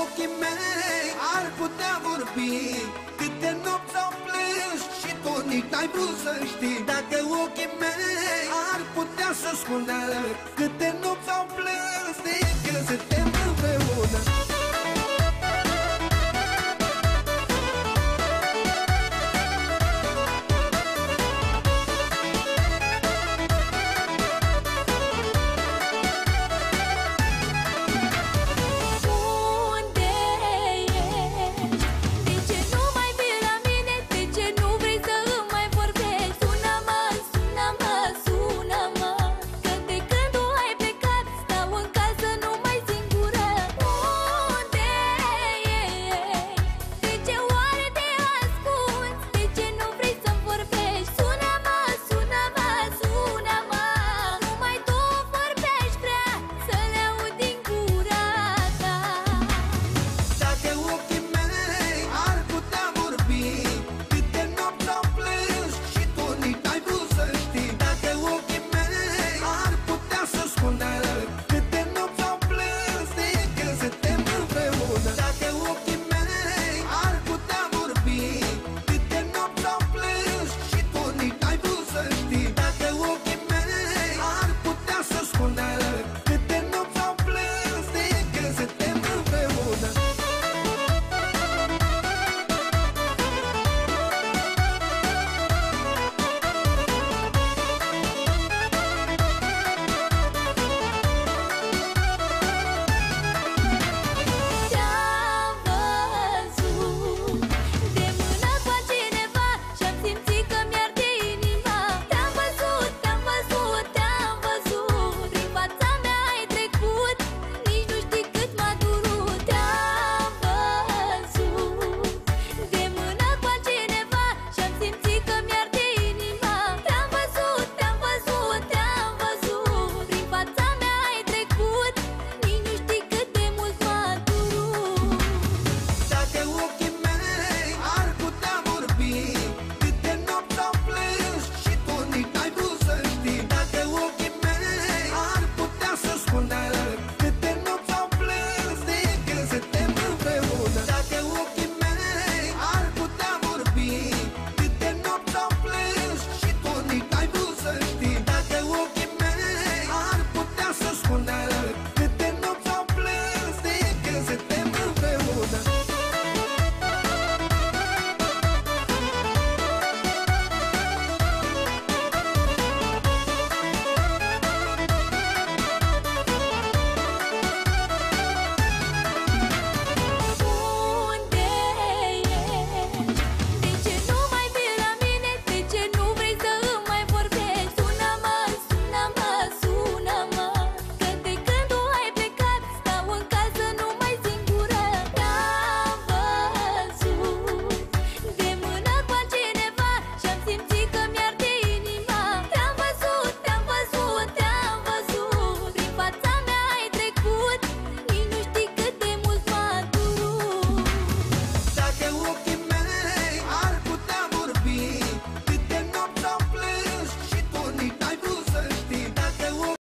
ochii mei ar putea vorbi. Câte nopți au plâns și tu nici n-ai vrut să știi. Dacă ochii mei ar putea să spună Câte nopți au plâns de